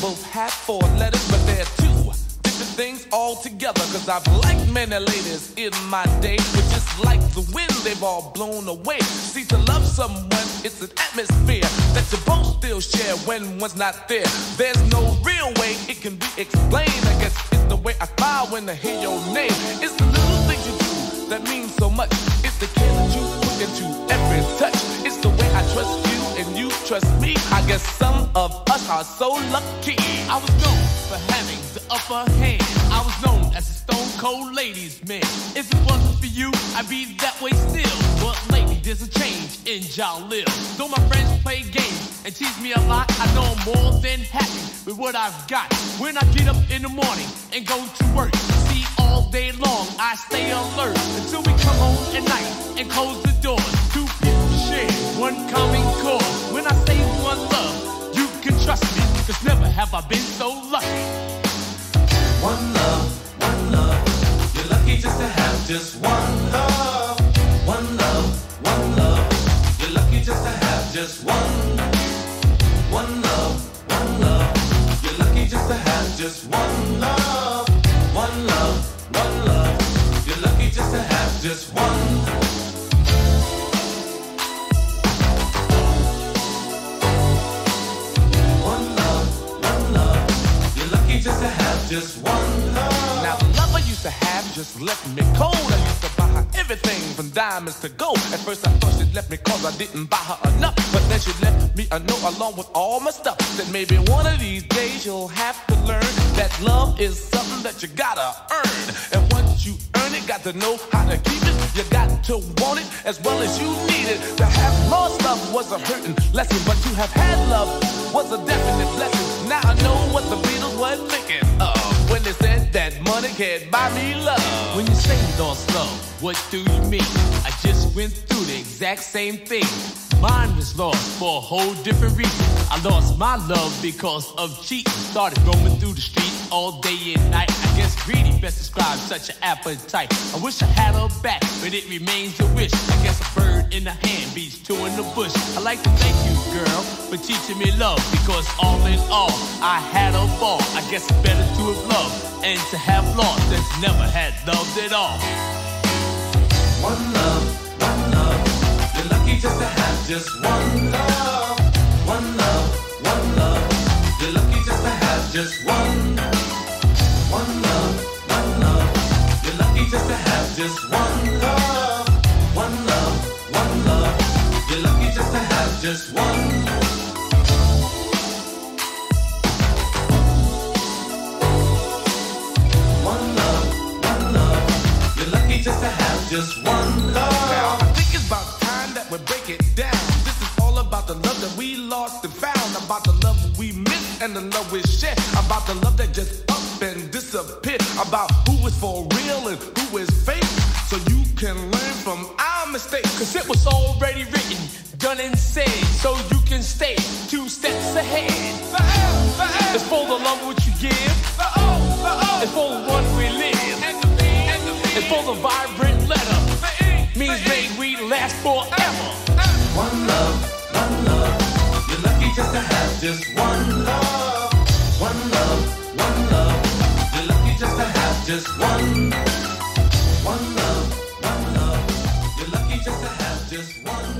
both have four letters, but they're two different things altogether. Cause I've liked many ladies in my day, but just like the wind, they've all blown away. See, to love someone, it's an atmosphere that you both still share when one's not there. There's no real way it can be explained. I guess it's the way I smile when I hear your name. It's the little things you do that mean so much. It's the care that you put into every trust me. I guess some of us are so lucky. I was known for having the upper hand. I was known as a stone cold ladies man. If it wasn't for you, I'd be that way still. But lately there's a change in Jalil. Though my friends play games and tease me a lot, I know I'm more than happy with what I've got. When I get up in the morning and go to work, see all day long I stay alert until we come home at night and close the doors. Two people share one common cause. Cause never have I been so lucky. One love, one love. You're lucky just to have just one love. One love, one love. You're lucky just to have just one. One love, one love. You're lucky just to have just one love. One love, one love. You're lucky just to have just one. Just love. Now the love I used to have just left me cold. I used to buy her everything from diamonds to gold. At first I thought she left me cause I didn't buy her enough. But then she left me a note along with all my stuff. Said maybe one of these days you'll have to learn that love is something that you gotta earn. And once you earn it, got to know how to keep it. You got to want it as well as you need it. To have lost love was a hurting lesson, but to have had love was a definite blessing. Money can't buy me love. When you say lost love, what do you mean? I just went through the exact same thing. Mine was lost for a whole different reason. I lost my love because of cheating. Started roaming through the streets all day and night. I greedy best describes such an appetite. I wish I had a back, but it remains a wish. I guess a bird in the hand beats two in the bush. I like to thank you, girl, for teaching me love because all in all, I had a ball. I guess it's better to have loved and to have lost than never had loved at all. One love, one love. You're lucky just to have just one love. One love, one love. You're lucky just to have just one. One just one love. One love, one love. You're lucky just to have just one. One love, one love. You're lucky just to have just one Now. I think it's about time that we break it down. This is all about the love that we lost and found. About the love we missed and the love we. About the love that just About who is for real and who is fake. So you can learn from our mistakes. Cause it was already written, done and said, so you can stay two steps ahead. It's for the love which you give, it's for the one we live, it's for the vibrant letter. Means may we last forever. One love, one love. You're lucky just to have just one love. just one, one love, one love. You're lucky just to have just one.